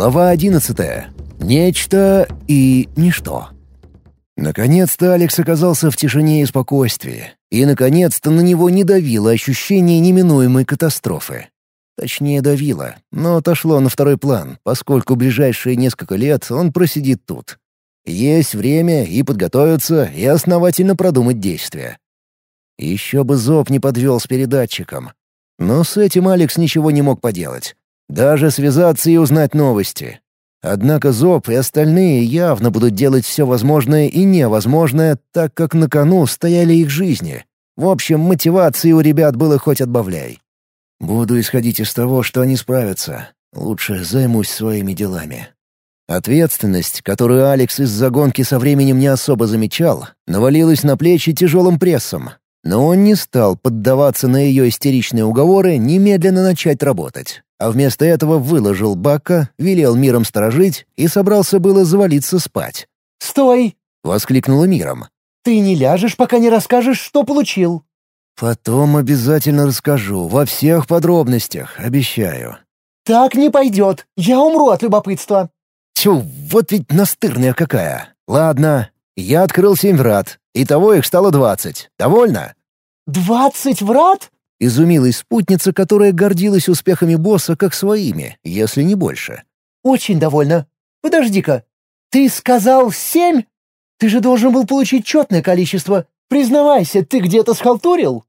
Глава одиннадцатая. Нечто и ничто. Наконец-то Алекс оказался в тишине и спокойствии, и, наконец-то, на него не давило ощущение неминуемой катастрофы. Точнее, давило, но отошло на второй план, поскольку ближайшие несколько лет он просидит тут. Есть время и подготовиться, и основательно продумать действия. Еще бы Зоб не подвел с передатчиком. Но с этим Алекс ничего не мог поделать. Даже связаться и узнать новости. Однако Зоб и остальные явно будут делать все возможное и невозможное, так как на кону стояли их жизни. В общем, мотивации у ребят было хоть отбавляй. «Буду исходить из того, что они справятся. Лучше займусь своими делами». Ответственность, которую Алекс из-за гонки со временем не особо замечал, навалилась на плечи тяжелым прессом. Но он не стал поддаваться на ее истеричные уговоры немедленно начать работать а вместо этого выложил Бака, велел миром сторожить и собрался было завалиться спать. «Стой!» — воскликнула миром. «Ты не ляжешь, пока не расскажешь, что получил». «Потом обязательно расскажу, во всех подробностях, обещаю». «Так не пойдет, я умру от любопытства». Тю, вот ведь настырная какая. Ладно, я открыл семь врат, итого их стало двадцать. Довольно?» «Двадцать врат?» Изумилась спутница, которая гордилась успехами босса как своими, если не больше. «Очень довольна. Подожди-ка. Ты сказал семь? Ты же должен был получить четное количество. Признавайся, ты где-то схалтурил?»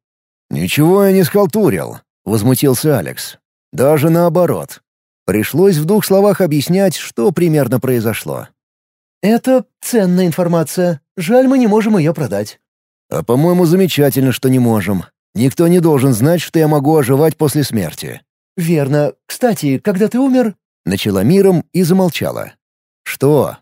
«Ничего я не схалтурил», — возмутился Алекс. «Даже наоборот. Пришлось в двух словах объяснять, что примерно произошло». «Это ценная информация. Жаль, мы не можем ее продать». «А по-моему, замечательно, что не можем. Никто не должен знать, что я могу оживать после смерти». «Верно. Кстати, когда ты умер...» Начала миром и замолчала. «Что?»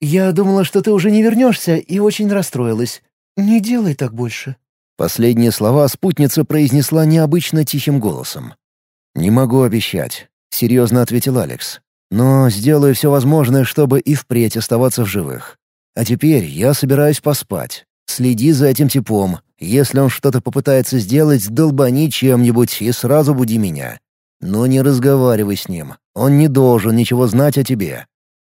«Я думала, что ты уже не вернешься, и очень расстроилась. Не делай так больше». Последние слова спутница произнесла необычно тихим голосом. «Не могу обещать», — серьезно ответил Алекс. «Но сделаю все возможное, чтобы и впредь оставаться в живых. А теперь я собираюсь поспать. Следи за этим типом, если он что-то попытается сделать, долбани чем-нибудь и сразу буди меня. Но не разговаривай с ним. Он не должен ничего знать о тебе».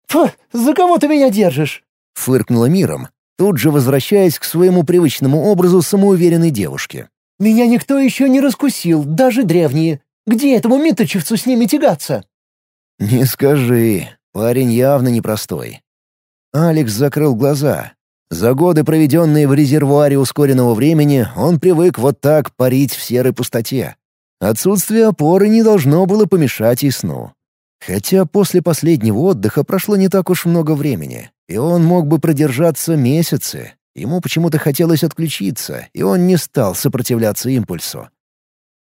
«Фу, за кого ты меня держишь?» — фыркнула миром, тут же возвращаясь к своему привычному образу самоуверенной девушки. «Меня никто еще не раскусил, даже древние. Где этому Миточевцу с ними тягаться?» «Не скажи. Парень явно непростой». Алекс закрыл глаза, за годы, проведенные в резервуаре ускоренного времени, он привык вот так парить в серой пустоте. Отсутствие опоры не должно было помешать и сну. Хотя после последнего отдыха прошло не так уж много времени, и он мог бы продержаться месяцы. Ему почему-то хотелось отключиться, и он не стал сопротивляться импульсу.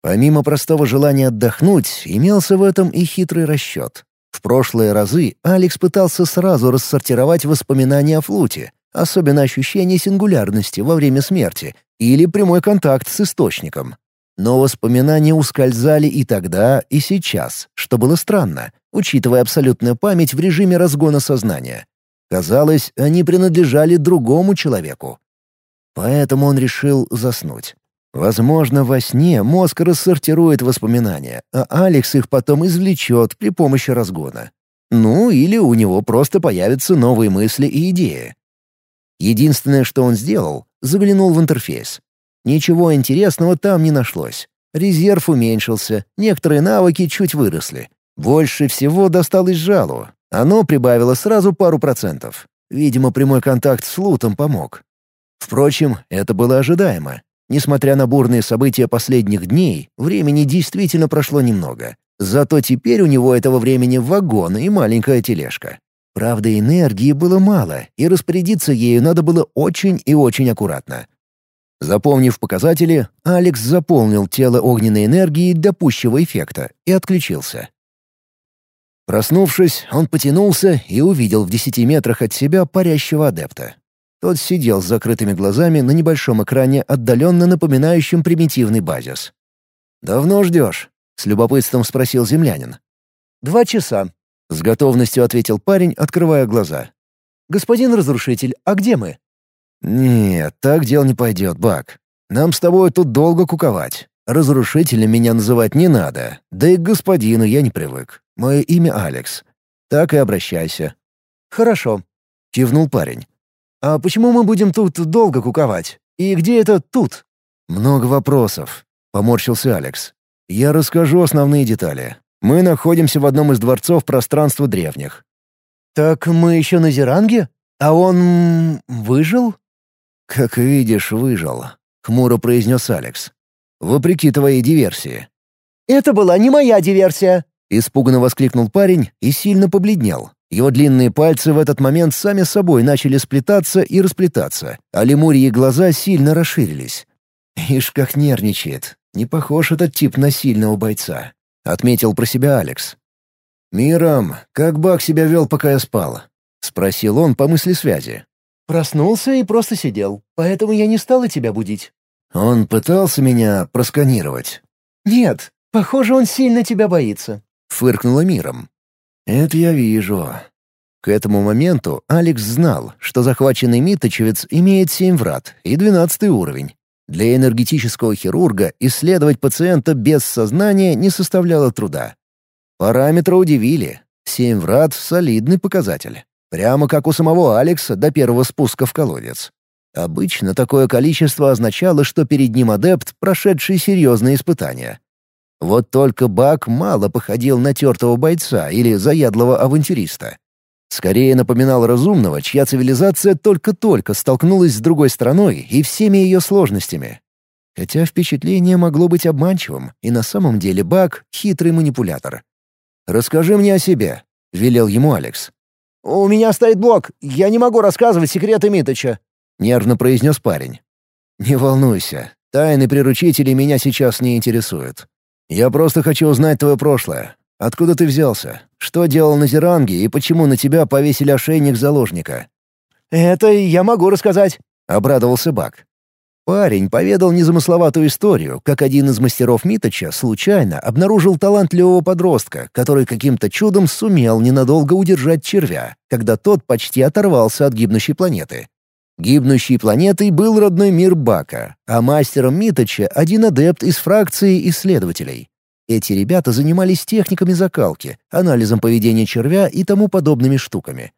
Помимо простого желания отдохнуть, имелся в этом и хитрый расчет. В прошлые разы Алекс пытался сразу рассортировать воспоминания о флуте, особенно ощущение сингулярности во время смерти или прямой контакт с источником. Но воспоминания ускользали и тогда, и сейчас, что было странно, учитывая абсолютную память в режиме разгона сознания. Казалось, они принадлежали другому человеку. Поэтому он решил заснуть. Возможно, во сне мозг рассортирует воспоминания, а Алекс их потом извлечет при помощи разгона. Ну, или у него просто появятся новые мысли и идеи. Единственное, что он сделал, заглянул в интерфейс. Ничего интересного там не нашлось. Резерв уменьшился, некоторые навыки чуть выросли. Больше всего досталось жалу. Оно прибавило сразу пару процентов. Видимо, прямой контакт с Лутом помог. Впрочем, это было ожидаемо. Несмотря на бурные события последних дней, времени действительно прошло немного. Зато теперь у него этого времени вагон и маленькая тележка. Правда, энергии было мало, и распорядиться ею надо было очень и очень аккуратно. Запомнив показатели, Алекс заполнил тело огненной энергией до пущего эффекта и отключился. Проснувшись, он потянулся и увидел в десяти метрах от себя парящего адепта. Тот сидел с закрытыми глазами на небольшом экране, отдаленно напоминающем примитивный базис. «Давно ждешь?» — с любопытством спросил землянин. «Два часа», с готовностью ответил парень, открывая глаза. «Господин разрушитель, а где мы?» «Нет, так дело не пойдет, Бак. Нам с тобой тут долго куковать. Разрушителем меня называть не надо, да и к господину я не привык. Мое имя Алекс. так и обращайся». «Хорошо», — кивнул парень. «А почему мы будем тут долго куковать? И где это тут?» «Много вопросов», — поморщился Алекс. «Я расскажу основные детали. Мы находимся в одном из дворцов пространства древних». «Так мы еще на Зеранге? А он... выжил?» «Как видишь, выжил», — хмуро произнес Алекс. «Вопреки твоей диверсии». «Это была не моя диверсия!» — испуганно воскликнул парень и сильно побледнел. Его длинные пальцы в этот момент сами собой начали сплетаться и расплетаться, а лемурьи глаза сильно расширились. «Ишь, как нервничает. Не похож этот тип на сильного бойца», — отметил про себя Алекс. «Миром, как Бак себя вел, пока я спал?» — спросил он по мысли связи. «Проснулся и просто сидел, поэтому я не стала тебя будить». «Он пытался меня просканировать?» «Нет, похоже, он сильно тебя боится», — фыркнула Миром. «Это я вижу». К этому моменту Алекс знал, что захваченный Миточевец имеет семь врат и двенадцатый уровень. Для энергетического хирурга исследовать пациента без сознания не составляло труда. Параметры удивили. Семь врат — солидный показатель. Прямо как у самого Алекса до первого спуска в колодец. Обычно такое количество означало, что перед ним адепт, прошедший серьезные испытания. Вот только Бак мало походил на тертого бойца или заядлого авантюриста. Скорее напоминал разумного, чья цивилизация только-только столкнулась с другой страной и всеми ее сложностями. Хотя впечатление могло быть обманчивым, и на самом деле Бак — хитрый манипулятор. «Расскажи мне о себе», — велел ему Алекс. «У меня стоит блок, я не могу рассказывать секреты Миточа», — нервно произнес парень. «Не волнуйся, тайны приручителей меня сейчас не интересуют. Я просто хочу узнать твое прошлое. Откуда ты взялся? Что делал на Зеранге и почему на тебя повесили ошейник заложника?» «Это я могу рассказать», — обрадовался Бак. Парень поведал незамысловатую историю, как один из мастеров Миточа случайно обнаружил талантливого подростка, который каким-то чудом сумел ненадолго удержать червя, когда тот почти оторвался от гибнущей планеты. Гибнущей планетой был родной мир Бака, а мастером Миточа — один адепт из фракции исследователей. Эти ребята занимались техниками закалки, анализом поведения червя и тому подобными штуками.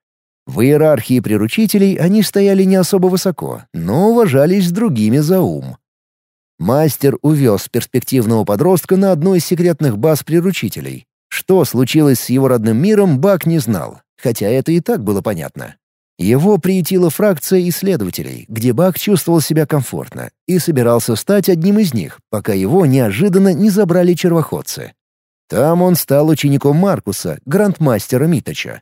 В иерархии приручителей они стояли не особо высоко, но уважались другими за ум. Мастер увез перспективного подростка на одну из секретных баз приручителей. Что случилось с его родным миром, Бак не знал, хотя это и так было понятно. Его приютила фракция исследователей, где Бак чувствовал себя комфортно и собирался стать одним из них, пока его неожиданно не забрали червоходцы. Там он стал учеником Маркуса, грандмастера Миточа.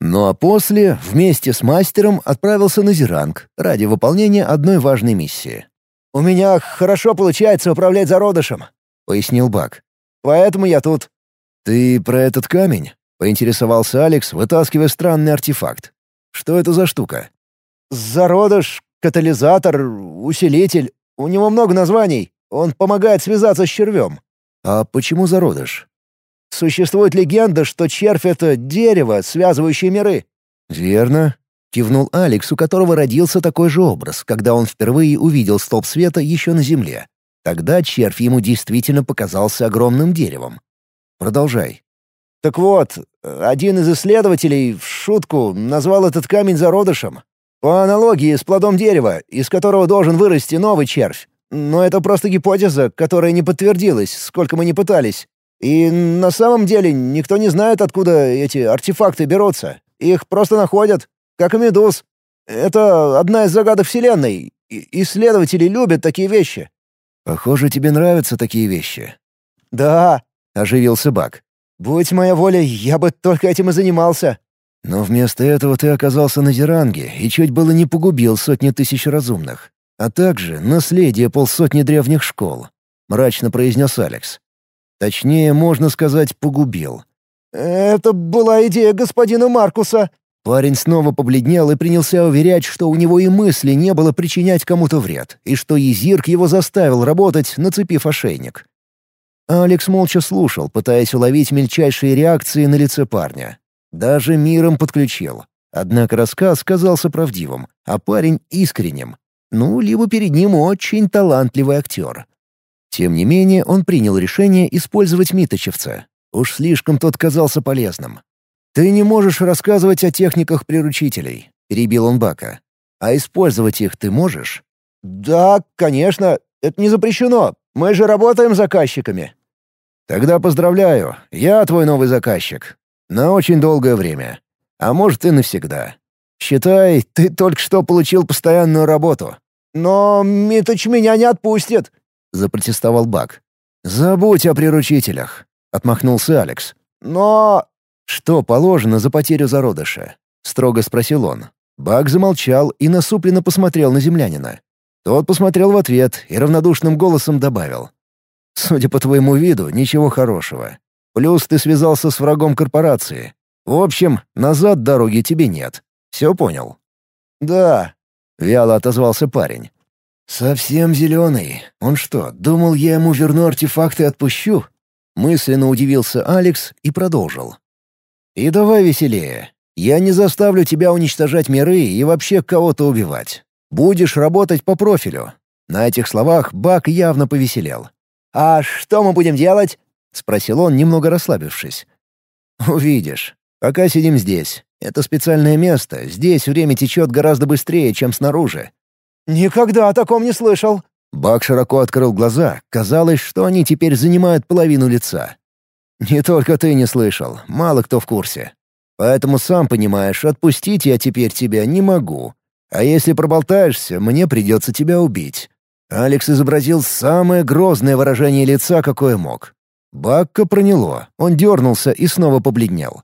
Ну а после, вместе с мастером, отправился на Зеранг ради выполнения одной важной миссии. «У меня хорошо получается управлять зародышем», — пояснил Бак. «Поэтому я тут». «Ты про этот камень?» — поинтересовался Алекс, вытаскивая странный артефакт. Что это за штука? Зародыш, катализатор, усилитель. У него много названий. Он помогает связаться с червем. А почему зародыш? Существует легенда, что червь — это дерево, связывающее миры. Верно. Кивнул Алекс, у которого родился такой же образ, когда он впервые увидел столб света еще на Земле. Тогда червь ему действительно показался огромным деревом. Продолжай. Так вот, один из исследователей в шутку назвал этот камень зародышем. По аналогии с плодом дерева, из которого должен вырасти новый червь. Но это просто гипотеза, которая не подтвердилась, сколько мы не пытались. И на самом деле никто не знает, откуда эти артефакты берутся. Их просто находят, как и медуз. Это одна из загадок Вселенной. И исследователи любят такие вещи. «Похоже, тебе нравятся такие вещи». «Да», — оживился Бак. Будь моя воля, я бы только этим и занимался. Но вместо этого ты оказался на Зеранге и чуть было не погубил сотни тысяч разумных, а также наследие полсотни древних школ», — мрачно произнес Алекс. «Точнее, можно сказать, погубил». «Это была идея господина Маркуса». Парень снова побледнел и принялся уверять, что у него и мысли не было причинять кому-то вред, и что Езирк его заставил работать, нацепив ошейник. Алекс молча слушал, пытаясь уловить мельчайшие реакции на лице парня. Даже миром подключил. Однако рассказ казался правдивым, а парень — искренним. Ну, либо перед ним очень талантливый актер. Тем не менее, он принял решение использовать Миточевца. Уж слишком тот казался полезным. «Ты не можешь рассказывать о техниках приручителей», — перебил он Бака. «А использовать их ты можешь?» «Да, конечно. Это не запрещено. Мы же работаем заказчиками». «Тогда поздравляю. Я твой новый заказчик. На очень долгое время. А может, и навсегда. Считай, ты только что получил постоянную работу». «Но Миточ меня не отпустит», — запротестовал Бак. «Забудь о приручителях», — отмахнулся Алекс. «Но...» «Что положено за потерю зародыша?» — строго спросил он. Баг замолчал и насупленно посмотрел на землянина. Тот посмотрел в ответ и равнодушным голосом добавил. «Судя по твоему виду, ничего хорошего. Плюс ты связался с врагом корпорации. В общем, назад дороги тебе нет. Все понял?» «Да», — вяло отозвался парень. «Совсем зеленый. Он что, думал, я ему верну артефакты и отпущу?» Мысленно удивился Алекс и продолжил. И давай веселее. Я не заставлю тебя уничтожать миры и вообще кого-то убивать. Будешь работать по профилю». На этих словах Бак явно повеселел. «А что мы будем делать?» — спросил он, немного расслабившись. «Увидишь. Пока сидим здесь. Это специальное место. Здесь время течет гораздо быстрее, чем снаружи». «Никогда о таком не слышал». Бак широко открыл глаза. Казалось, что они теперь занимают половину лица. «Не только ты не слышал, мало кто в курсе. Поэтому, сам понимаешь, отпустить я теперь тебя не могу. А если проболтаешься, мне придется тебя убить». Алекс изобразил самое грозное выражение лица, какое мог. Бакка проняло, он дернулся и снова побледнел.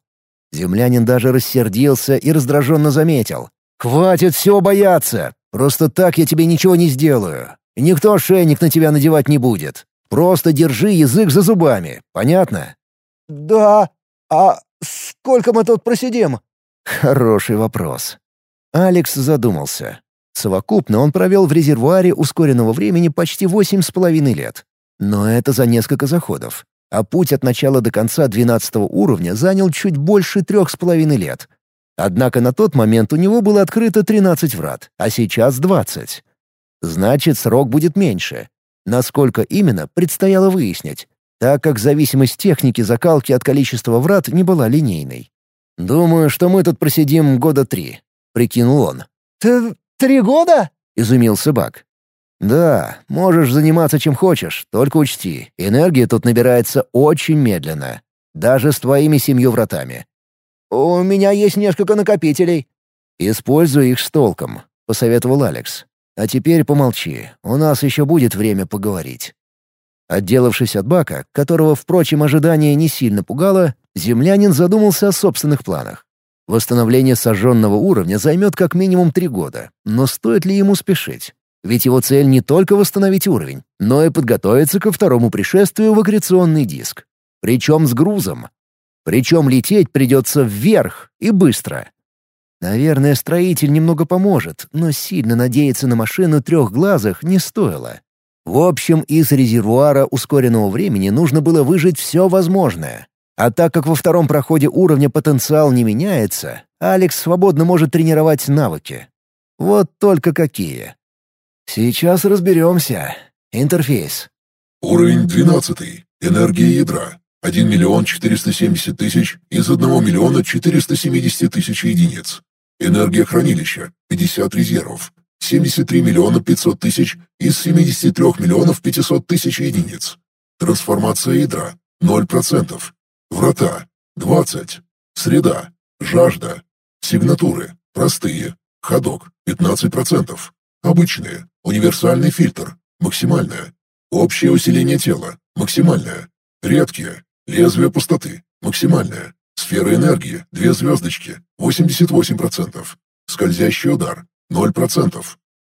Землянин даже рассердился и раздраженно заметил. «Хватит всего бояться! Просто так я тебе ничего не сделаю. Никто ошейник на тебя надевать не будет. Просто держи язык за зубами, понятно?» «Да. А сколько мы тут просидим?» Хороший вопрос. Алекс задумался. Совокупно он провел в резервуаре ускоренного времени почти восемь с половиной лет. Но это за несколько заходов. А путь от начала до конца двенадцатого уровня занял чуть больше трех с половиной лет. Однако на тот момент у него было открыто 13 врат, а сейчас 20. Значит, срок будет меньше. Насколько именно, предстояло выяснить так как зависимость техники закалки от количества врат не была линейной. «Думаю, что мы тут просидим года три», — прикинул он. «Ты три года?» — изумился Бак. «Да, можешь заниматься чем хочешь, только учти, энергия тут набирается очень медленно, даже с твоими семью вратами». «У меня есть несколько накопителей». «Используй их с толком», — посоветовал Алекс. «А теперь помолчи, у нас еще будет время поговорить». Отделавшись от бака, которого, впрочем, ожидание не сильно пугало, землянин задумался о собственных планах. Восстановление сожженного уровня займет как минимум три года, но стоит ли ему спешить? Ведь его цель не только восстановить уровень, но и подготовиться ко второму пришествию в аккреционный диск. Причем с грузом. Причем лететь придется вверх и быстро. Наверное, строитель немного поможет, но сильно надеяться на машину трехглазых не стоило. В общем, из резервуара ускоренного времени нужно было выжить все возможное. А так как во втором проходе уровня потенциал не меняется, Алекс свободно может тренировать навыки. Вот только какие. Сейчас разберемся. Интерфейс. Уровень 12. Энергия ядра. 1 миллион 470 тысяч из 1 миллиона 470 тысяч единиц. Энергия хранилища. 50 резервов. 73 миллиона 500 тысяч из 73 миллионов 500 тысяч единиц. Трансформация ядра – 0%. Врата – 20. Среда – жажда. Сигнатуры – простые. Ходок – 15%. Обычные. Универсальный фильтр – максимальное. Общее усиление тела – максимальное. Редкие. Лезвие пустоты – максимальное. Сфера энергии – 2 звездочки – 88%. Скользящий удар 0%.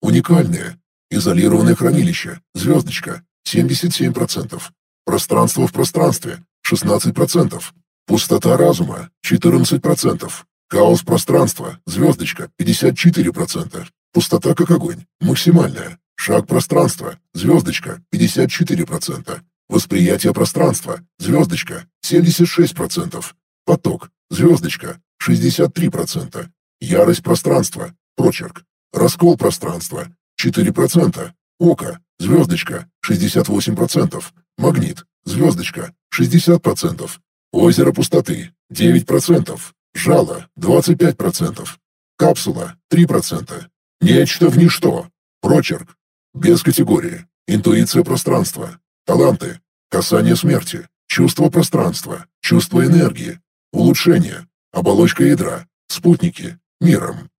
Уникальные. Изолированное хранилище. Звездочка. 77%. Пространство в пространстве. 16%. Пустота разума. 14%. Хаос пространства. Звездочка. 54%. Пустота как огонь. Максимальная. Шаг пространства. Звездочка. 54%. Восприятие пространства. Звездочка. 76%. Поток. Звездочка. 63%. Ярость пространства. Прочерк. Раскол пространства. 4%. Око. Звездочка. 68%. Магнит. Звездочка. 60%. Озеро пустоты. 9%. Жало — 25%. Капсула — 3%. Нечто в ничто. Прочерк. Без категории. Интуиция пространства. Таланты. Касание смерти. Чувство пространства. Чувство энергии. Улучшение. Оболочка ядра. Спутники. Миром.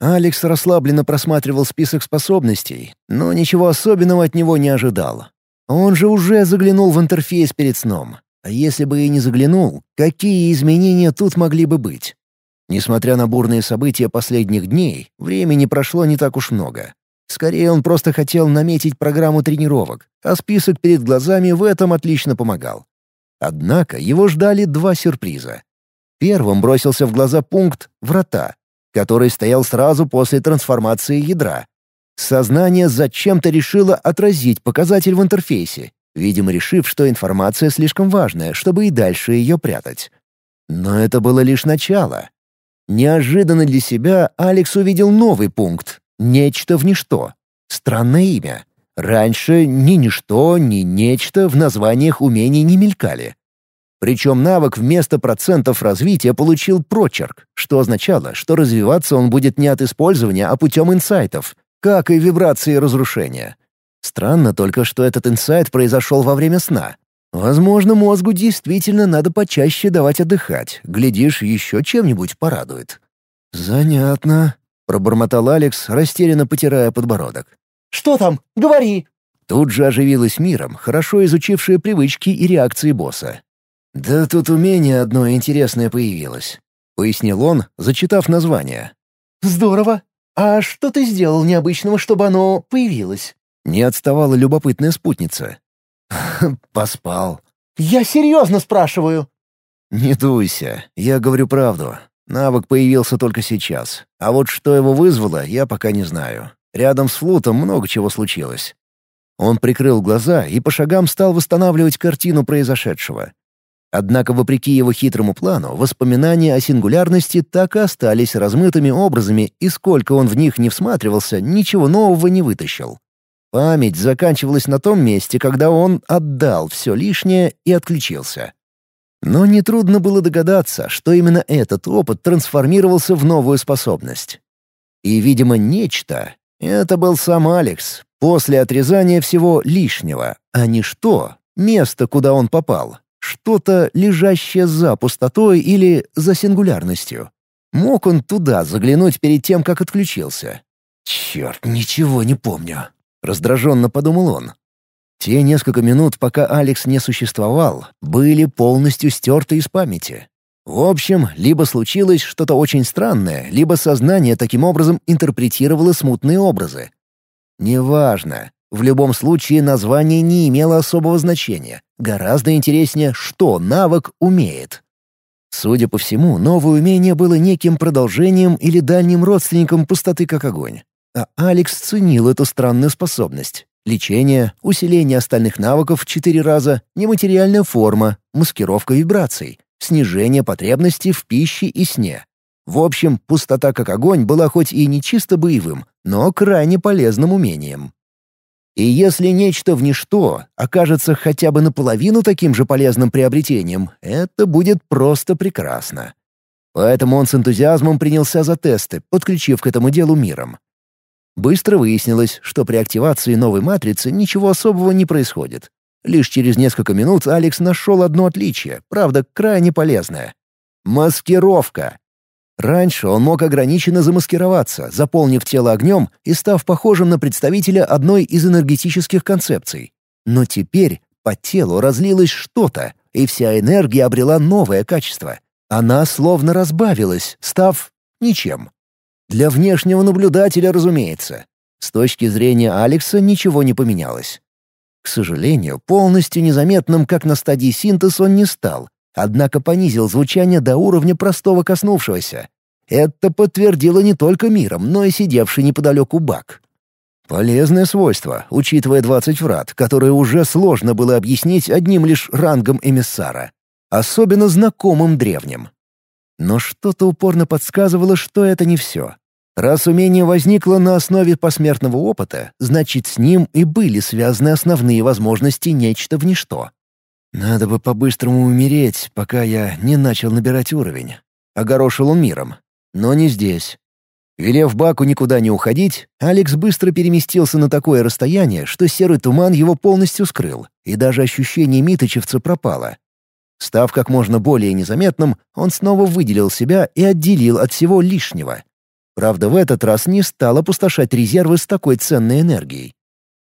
Алекс расслабленно просматривал список способностей, но ничего особенного от него не ожидал. Он же уже заглянул в интерфейс перед сном. А если бы и не заглянул, какие изменения тут могли бы быть? Несмотря на бурные события последних дней, времени прошло не так уж много. Скорее, он просто хотел наметить программу тренировок, а список перед глазами в этом отлично помогал. Однако его ждали два сюрприза. Первым бросился в глаза пункт «Врата», который стоял сразу после трансформации ядра. Сознание зачем-то решило отразить показатель в интерфейсе, видимо, решив, что информация слишком важная, чтобы и дальше ее прятать. Но это было лишь начало. Неожиданно для себя Алекс увидел новый пункт — «Нечто в ничто». Странное имя. Раньше ни ничто, ни нечто в названиях умений не мелькали. Причем навык вместо процентов развития получил прочерк, что означало, что развиваться он будет не от использования, а путем инсайтов, как и вибрации разрушения. Странно только, что этот инсайт произошел во время сна. Возможно, мозгу действительно надо почаще давать отдыхать. Глядишь, еще чем-нибудь порадует. «Занятно», — пробормотал Алекс, растерянно потирая подбородок. «Что там? Говори!» Тут же оживилась миром, хорошо изучившая привычки и реакции босса. «Да тут умение одно интересное появилось», — пояснил он, зачитав название. «Здорово. А что ты сделал необычного, чтобы оно появилось?» Не отставала любопытная спутница. «Поспал». «Я серьезно спрашиваю». «Не дуйся, я говорю правду. Навык появился только сейчас. А вот что его вызвало, я пока не знаю. Рядом с флутом много чего случилось». Он прикрыл глаза и по шагам стал восстанавливать картину произошедшего. Однако, вопреки его хитрому плану, воспоминания о сингулярности так и остались размытыми образами, и сколько он в них не всматривался, ничего нового не вытащил. Память заканчивалась на том месте, когда он отдал все лишнее и отключился. Но нетрудно было догадаться, что именно этот опыт трансформировался в новую способность. И, видимо, нечто — это был сам Алекс, после отрезания всего лишнего, а не что, место, куда он попал, что-то, лежащее за пустотой или за сингулярностью. Мог он туда заглянуть перед тем, как отключился? «Черт, ничего не помню», — раздраженно подумал он. Те несколько минут, пока Алекс не существовал, были полностью стерты из памяти. В общем, либо случилось что-то очень странное, либо сознание таким образом интерпретировало смутные образы. Неважно. В любом случае название не имело особого значения. Гораздо интереснее, что навык умеет. Судя по всему, новое умение было неким продолжением или дальним родственником пустоты как огонь. А Алекс ценил эту странную способность. Лечение, усиление остальных навыков в четыре раза, нематериальная форма, маскировка вибраций, снижение потребностей в пище и сне. В общем, пустота как огонь была хоть и не чисто боевым, но крайне полезным умением. И если нечто в ничто окажется хотя бы наполовину таким же полезным приобретением, это будет просто прекрасно. Поэтому он с энтузиазмом принялся за тесты, подключив к этому делу миром. Быстро выяснилось, что при активации новой матрицы ничего особого не происходит. Лишь через несколько минут Алекс нашел одно отличие, правда, крайне полезное. Маскировка. Раньше он мог ограниченно замаскироваться, заполнив тело огнем и став похожим на представителя одной из энергетических концепций. Но теперь по телу разлилось что-то, и вся энергия обрела новое качество. Она словно разбавилась, став ничем. Для внешнего наблюдателя, разумеется. С точки зрения Алекса ничего не поменялось. К сожалению, полностью незаметным, как на стадии синтез, он не стал, однако понизил звучание до уровня простого коснувшегося. Это подтвердило не только миром, но и сидевший неподалеку Бак. Полезное свойство, учитывая 20 врат, которые уже сложно было объяснить одним лишь рангом эмиссара. Особенно знакомым древним. Но что-то упорно подсказывало, что это не все. Раз умение возникло на основе посмертного опыта, значит, с ним и были связаны основные возможности нечто в ничто. Надо бы по-быстрому умереть, пока я не начал набирать уровень. огорошил он миром. Но не здесь. Велев Баку никуда не уходить, Алекс быстро переместился на такое расстояние, что серый туман его полностью скрыл, и даже ощущение миточевца пропало. Став как можно более незаметным, он снова выделил себя и отделил от всего лишнего. Правда, в этот раз не стал опустошать резервы с такой ценной энергией.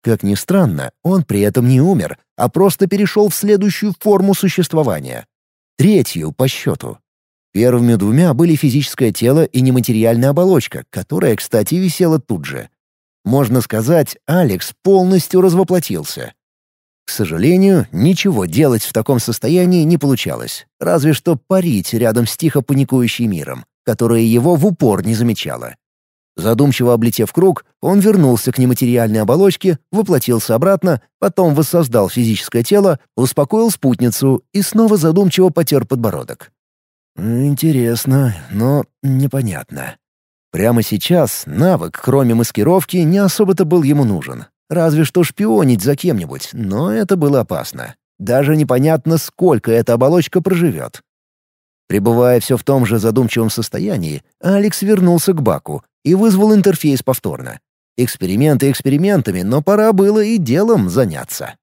Как ни странно, он при этом не умер, а просто перешел в следующую форму существования. Третью по счету. Первыми двумя были физическое тело и нематериальная оболочка, которая, кстати, висела тут же. Можно сказать, Алекс полностью развоплотился. К сожалению, ничего делать в таком состоянии не получалось, разве что парить рядом с тихо паникующим миром, которое его в упор не замечало. Задумчиво облетев круг, он вернулся к нематериальной оболочке, воплотился обратно, потом воссоздал физическое тело, успокоил спутницу и снова задумчиво потер подбородок. Интересно, но непонятно. Прямо сейчас навык, кроме маскировки, не особо-то был ему нужен. Разве что шпионить за кем-нибудь, но это было опасно. Даже непонятно, сколько эта оболочка проживет. Пребывая все в том же задумчивом состоянии, Алекс вернулся к Баку и вызвал интерфейс повторно. Эксперименты экспериментами, но пора было и делом заняться.